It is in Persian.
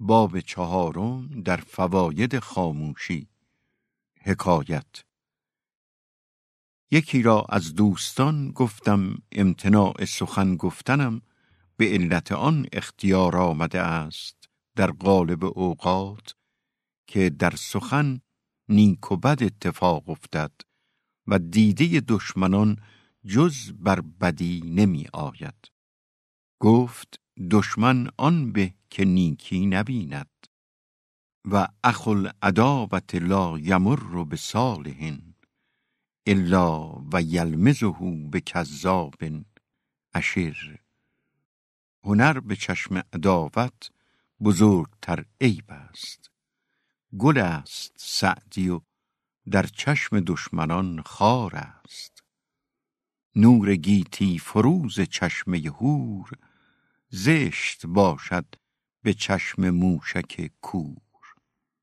باب چهارم در فواید خاموشی. حکایت. یکی را از دوستان گفتم امتناع سخن گفتنم به علت آن اختیار آمده است در قالب اوقات که در سخن نیک و بد اتفاق افتد و دیده دشمنان جز بر بدی نمی آید. گفت دشمن آن به که نیکی نبیند و اخل عداوت لا یمر به صالح الا و یلمزه به کذاب اشر. هنر به چشم عداوت بزرگتر عیب است. گل است سعدی و در چشم دشمنان خار است. نور گیتی فروز چشمه هور زشت باشد به چشم موشک کور